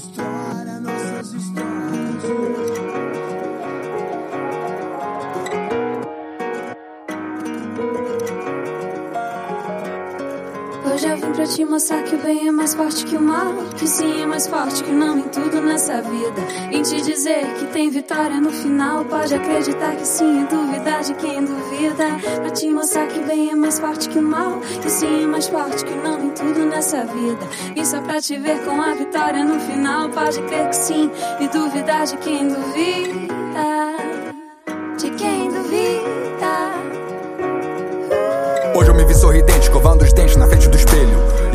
História, nossas histórias. Hoje eu vim pra te mostrar que o bem é mais forte que o mal. Que sim é mais forte que o não em tudo nessa vida. E te dizer que tem vitória no final. Pode acreditar que sim e duvidar de quem duvida. Pra te mostrar que o bem é mais forte que o mal. Que sim é mais forte que o não em tudo nessa vida. E só pra te ver com a vitória no final. Pode crer que sim e duvidar de quem duvida. De quem duvida. Hoje eu me vi sorridente, escovando os dentes na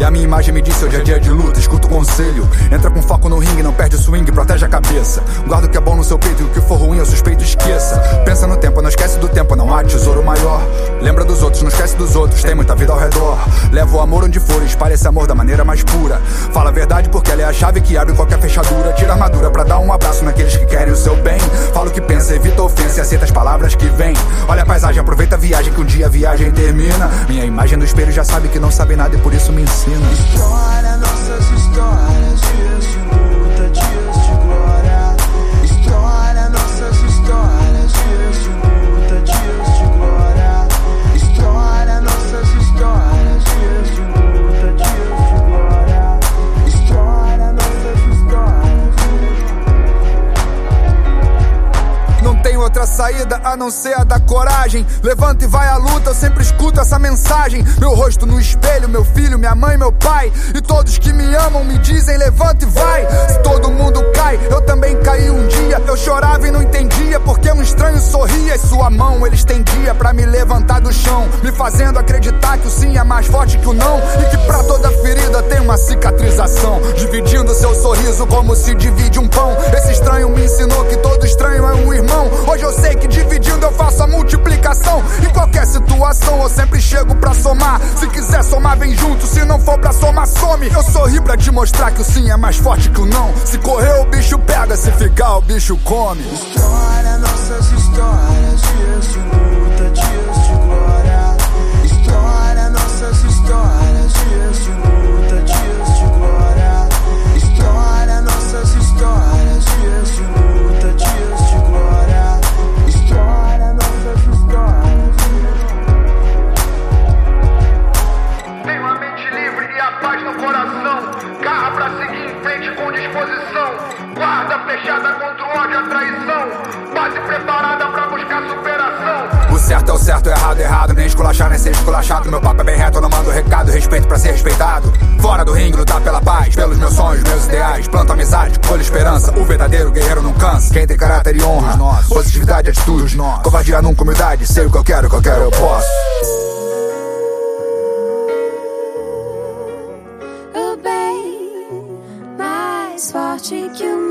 a minha imagem me disse hoje é dia de luta, escuta o conselho. Entra com foco no ringue, não perde o swing, protege a cabeça. Guarda o que é bom no seu peito e o que for ruim eu suspeito, esqueça. Pensa no tempo, não esquece do tempo, não há tesouro maior. Lembra dos outros, não esquece dos outros, tem muita vida ao redor. Leva o amor onde for, espalha esse amor da maneira mais pura. Fala a verdade porque ela é a chave que abre qualquer fechadura. Tira a armadura pra dar um abraço naqueles que querem o seu bem. Fala o que pensa, evita ofensa e aceita as palavras que vêm. Olha a paisagem, aproveita a viagem que um dia a viagem termina. Minha imagem no espelho já sabe que não sabe nada e por isso me ensina. História, nossas histórias. De luta, saída a não ser a da coragem. Levanta e vai à luta, eu sempre escuto essa mensagem. Meu rosto no espelho, meu filho, minha mãe, meu pai. E todos que me amam me dizem: levanta e vai. Se todo mundo cai, eu também caí um dia. Eu chorava e não entendia porque um estranho sorria. E sua mão ele estendia pra me levantar do chão. Me fazendo acreditar que o sim é mais forte que o não. E que pra toda ferida tem uma cicatrização. Dividindo seu sorriso como se divide um pão. Esse estranho me ensinou somar. Se quiser somar, vem junto. Se não for pra somar, some. Eu sorri pra te mostrar que o sim é mais forte que o não. Se correr, o bicho pega. Se ficar, o bicho come. História, nossas histórias. De fechada contra o ódio e a traição. Base preparada pra buscar superação. O certo é o certo, o errado é errado. Nem esculachar, nem ser esculachado. Meu papo é bem reto, eu não mando recado. Respeito pra ser respeitado. Fora do ringue, lutar pela paz. Pelos meus sonhos, meus ideais. Planto amizade, colho esperança. O verdadeiro guerreiro não cansa. Quem tem caráter e honra. Positividade, atitude. Covardia nunca humildade. Sei o que eu quero, o que eu quero, eu posso. O bem mais forte que o